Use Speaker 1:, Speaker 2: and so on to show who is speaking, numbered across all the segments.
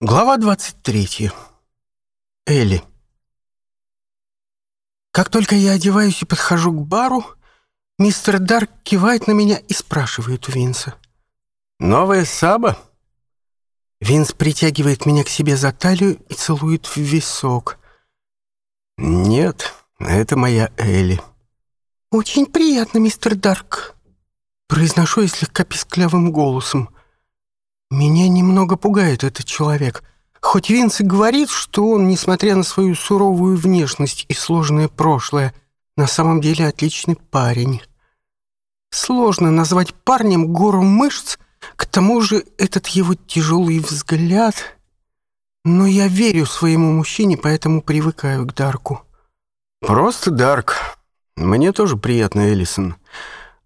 Speaker 1: Глава 23. Элли. Как только я одеваюсь и подхожу к бару, мистер Дарк кивает на меня и спрашивает у Винса. «Новая саба?» Винс притягивает меня к себе за талию и целует в висок. «Нет, это моя Элли». «Очень приятно, мистер Дарк», — произношу я слегка писклявым голосом. Меня немного пугает этот человек. Хоть Винс и говорит, что он, несмотря на свою суровую внешность и сложное прошлое, на самом деле отличный парень. Сложно назвать парнем гору мышц, к тому же этот его тяжелый взгляд. Но я верю своему мужчине, поэтому привыкаю к Дарку.
Speaker 2: «Просто Дарк. Мне тоже приятно, Элисон.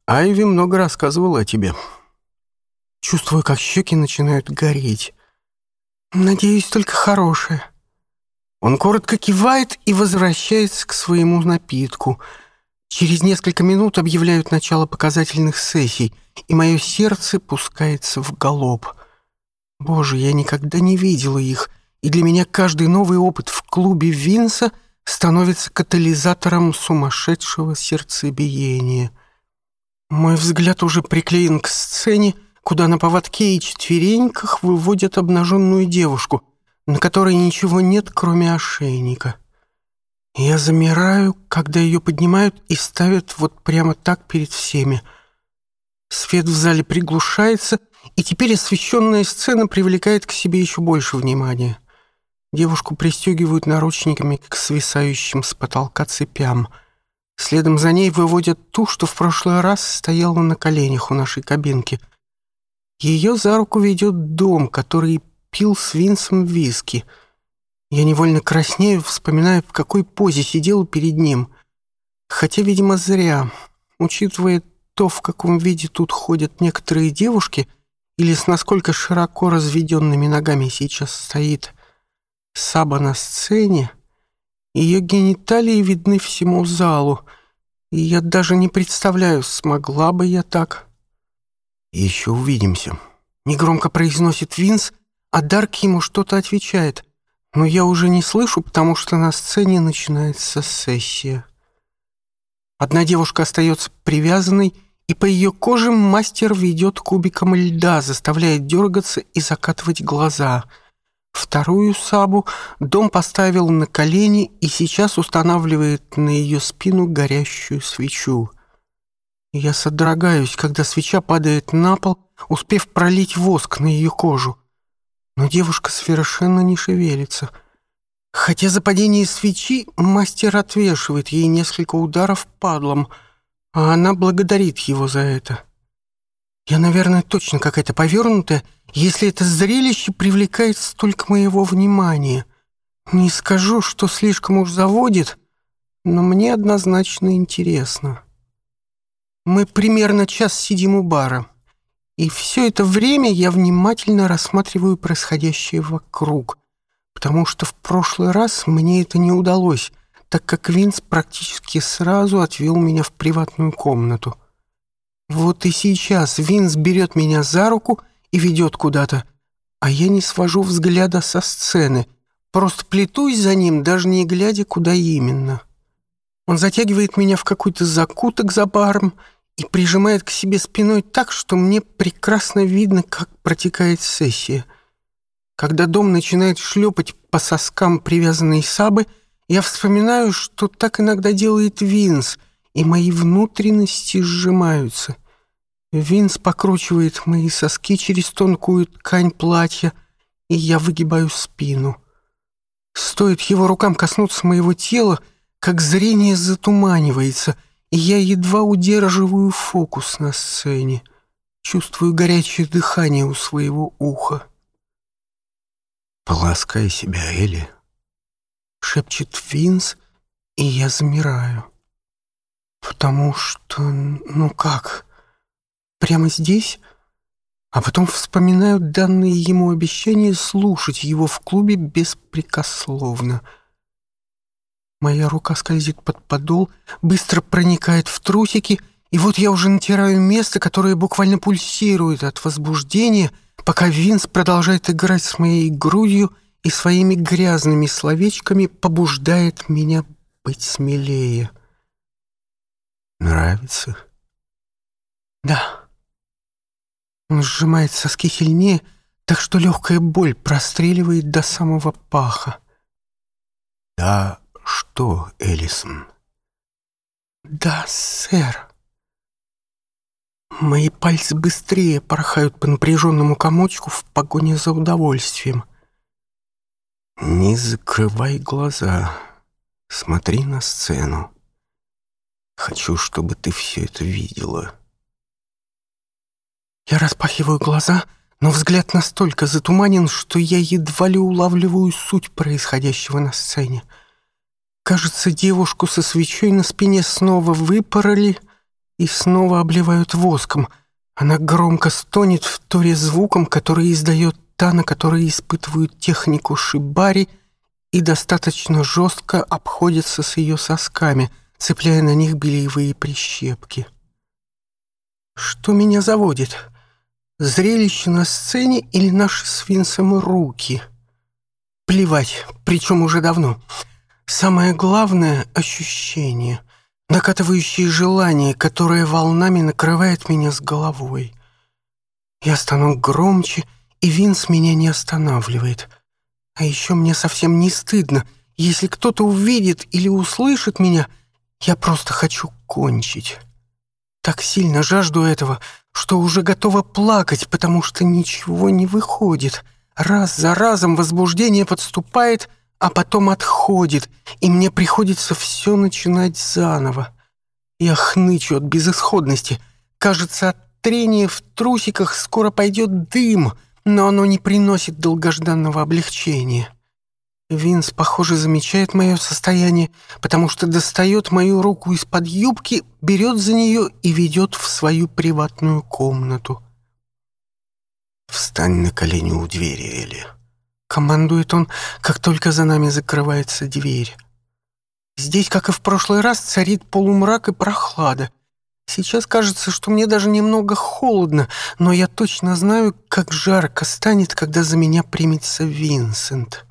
Speaker 2: Айви много рассказывала о тебе»
Speaker 1: чувствуя, как щеки начинают гореть. «Надеюсь, только хорошее». Он коротко кивает и возвращается к своему напитку. Через несколько минут объявляют начало показательных сессий, и мое сердце пускается в галоп. Боже, я никогда не видела их, и для меня каждый новый опыт в клубе Винса становится катализатором сумасшедшего сердцебиения. Мой взгляд уже приклеен к сцене, куда на поводке и четвереньках выводят обнаженную девушку, на которой ничего нет, кроме ошейника. Я замираю, когда ее поднимают и ставят вот прямо так перед всеми. Свет в зале приглушается, и теперь освещенная сцена привлекает к себе еще больше внимания. Девушку пристегивают наручниками к свисающим с потолка цепям. Следом за ней выводят ту, что в прошлый раз стояла на коленях у нашей кабинки — ее за руку ведет дом, который пил с Винсом виски. Я невольно краснею, вспоминая, в какой позе сидел перед ним. Хотя, видимо, зря, учитывая то, в каком виде тут ходят некоторые девушки, или с насколько широко разведенными ногами сейчас стоит Саба на сцене, ее гениталии видны всему залу, и я даже не представляю, смогла бы я так.
Speaker 2: «Еще увидимся».
Speaker 1: Негромко произносит Винс, а Дарк ему что-то отвечает. Но я уже не слышу, потому что на сцене начинается сессия. Одна девушка остается привязанной, и по ее коже мастер ведет кубиком льда, заставляет дергаться и закатывать глаза. Вторую сабу дом поставил на колени и сейчас устанавливает на ее спину горящую свечу — я содрогаюсь, когда свеча падает на пол, успев пролить воск на ее кожу. Но девушка совершенно не шевелится. Хотя за падение свечи мастер отвешивает ей несколько ударов падлом, а она благодарит его за это. Я, наверное, точно какая-то повернутая, если это зрелище привлекает столько моего внимания. Не скажу, что слишком уж заводит, но мне однозначно интересно». Мы примерно час сидим у бара. И все это время я внимательно рассматриваю происходящее вокруг, потому что в прошлый раз мне это не удалось, так как Винс практически сразу отвел меня в приватную комнату. Вот и сейчас Винс берет меня за руку и ведет куда-то, а я не свожу взгляда со сцены, просто плетусь за ним, даже не глядя, куда именно. Он затягивает меня в какой-то закуток за баром и прижимает к себе спиной так, что мне прекрасно видно, как протекает сессия. Когда дом начинает шлепать по соскам привязанные сабы, я вспоминаю, что так иногда делает Винс, и мои внутренности сжимаются. Винс покручивает мои соски через тонкую ткань платья, и я выгибаю спину. Стоит его рукам коснуться моего тела — как зрение затуманивается, и я едва удерживаю фокус на сцене. Чувствую горячее дыхание у своего уха.
Speaker 2: «Поласкай себя, Элли», —
Speaker 1: шепчет Финс, и я замираю. «Потому что... ну как? Прямо здесь?» а потом вспоминаю данные ему обещания слушать его в клубе беспрекословно — Моя рука скользит под подол, быстро проникает в трусики, и вот я уже натираю место, которое буквально пульсирует от возбуждения, пока Винс продолжает играть с моей грудью и своими грязными словечками побуждает меня быть смелее.
Speaker 2: Нравится?
Speaker 1: Да. Он сжимает соски сильнее, так что легкая боль простреливает до самого паха.
Speaker 2: Да, что, Элисон?»
Speaker 1: «Да, сэр». Мои пальцы быстрее порхают по напряженному комочку в погоне за удовольствием.
Speaker 2: «Не закрывай глаза. Смотри на сцену. Хочу, чтобы ты все это видела».
Speaker 1: Я распахиваю глаза, но взгляд настолько затуманен, что я едва ли улавливаю суть происходящего на сцене — Кажется, девушку со свечой на спине снова выпороли и снова обливают воском. Она громко стонет в торе звуком, который издает та, на которой испытывают технику шибари, и достаточно жестко обходятся с ее сосками, цепляя на них белевые прищепки. Что меня заводит? Зрелище на сцене или наши с Винсом руки? Плевать, причем уже давно. Самое главное — ощущение, накатывающее желание, которое волнами накрывает меня с головой. Я стану громче, и Винс меня не останавливает. А еще мне совсем не стыдно. Если кто-то увидит или услышит меня, я просто хочу кончить. Так сильно жажду этого, что уже готова плакать, потому что ничего не выходит. Раз за разом возбуждение подступает — а потом отходит, и мне приходится все начинать заново. Я хнычу от безысходности. Кажется, от трения в трусиках скоро пойдет дым, но оно не приносит долгожданного облегчения. Винс, похоже, замечает мое состояние, потому что достает мою руку из-под юбки, берет за нее и ведет в свою приватную комнату.
Speaker 2: «Встань на колени у двери, Элли»,
Speaker 1: Командует он, как только за нами закрывается дверь. Здесь, как и в прошлый раз, царит полумрак и прохлада. Сейчас кажется, что мне даже немного холодно, но я точно знаю, как жарко станет, когда за меня примется Винсент.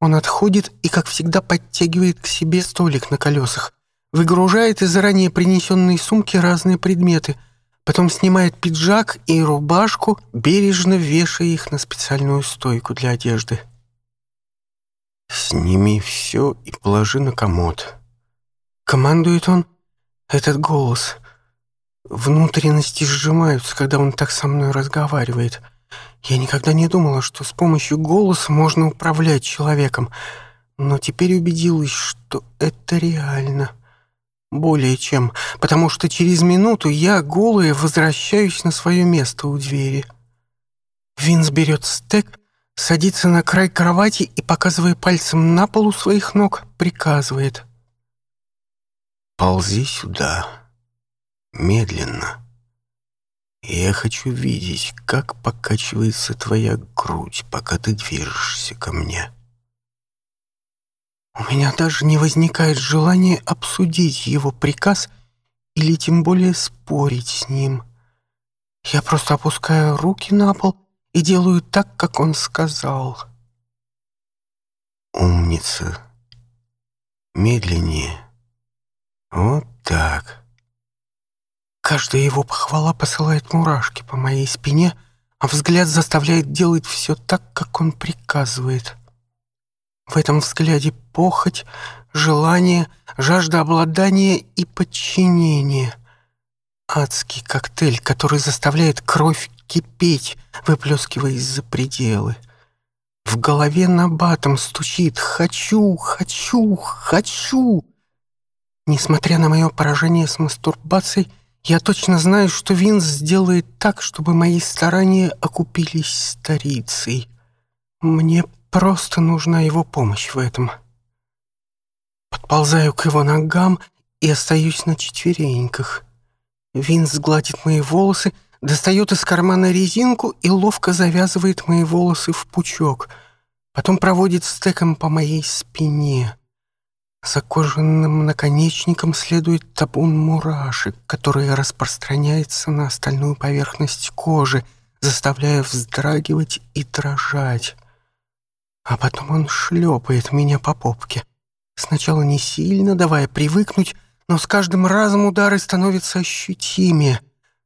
Speaker 1: Он отходит и, как всегда, подтягивает к себе столик на колесах, выгружает из заранее принесенной сумки разные предметы — Потом снимает пиджак и рубашку, бережно вешая их на специальную стойку для одежды.
Speaker 2: «Сними все и положи на комод».
Speaker 1: Командует он этот голос. Внутренности сжимаются, когда он так со мной разговаривает. Я никогда не думала, что с помощью голоса можно управлять человеком, но теперь убедилась, что это реально. Более чем, потому что через минуту я, голая, возвращаюсь на свое место у двери. Винс берет стек, садится на край кровати и, показывая пальцем на полу своих ног, приказывает.
Speaker 2: «Ползи сюда. Медленно. Я хочу видеть, как покачивается твоя грудь, пока ты движешься ко мне».
Speaker 1: У меня даже не возникает желания обсудить его приказ или тем более спорить с ним. Я просто опускаю руки на пол и делаю так, как он сказал.
Speaker 2: Умница. Медленнее. Вот так.
Speaker 1: Каждая его похвала посылает мурашки по моей спине, а взгляд заставляет делать все так, как он приказывает. В этом взгляде похоть, желание, жажда обладания и подчинения. Адский коктейль, который заставляет кровь кипеть, выплескивая из-за пределы. В голове на батом стучит «хочу, хочу, хочу». Несмотря на мое поражение с мастурбацией, я точно знаю, что Винс сделает так, чтобы мои старания окупились старицей. Мне просто нужна его помощь в этом. Подползаю к его ногам и остаюсь на четвереньках. Винс гладит мои волосы, достает из кармана резинку и ловко завязывает мои волосы в пучок. Потом проводит стеком по моей спине. За кожаным наконечником следует табун мурашек, который распространяется на остальную поверхность кожи, заставляя вздрагивать и дрожать. А потом он шлепает меня по попке. Сначала не сильно, давая привыкнуть, но с каждым разом удары становятся ощутимее,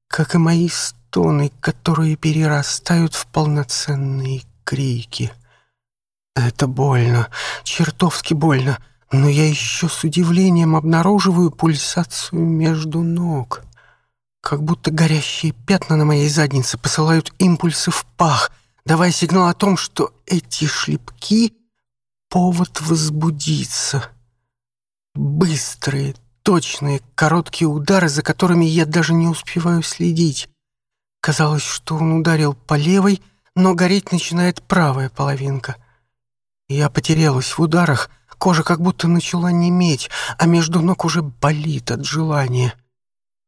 Speaker 1: как и мои стоны, которые перерастают в полноценные крики. Это больно, чертовски больно, но я еще с удивлением обнаруживаю пульсацию между ног. Как будто горящие пятна на моей заднице посылают импульсы в пах, давая сигнал о том, что эти шлепки — повод возбудиться. Быстрые, точные, короткие удары, за которыми я даже не успеваю следить. Казалось, что он ударил по левой, но гореть начинает правая половинка. Я потерялась в ударах, кожа как будто начала неметь, а между ног уже болит от желания.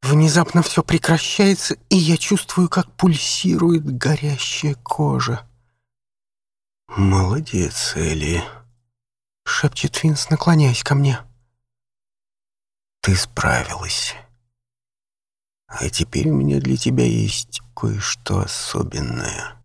Speaker 1: Внезапно все прекращается, и я чувствую, как пульсирует горящая кожа.
Speaker 2: «Молодец, Эли.
Speaker 1: — шепчет Финс, наклоняясь ко мне.
Speaker 2: «Ты справилась. А теперь у меня для тебя есть кое-что особенное».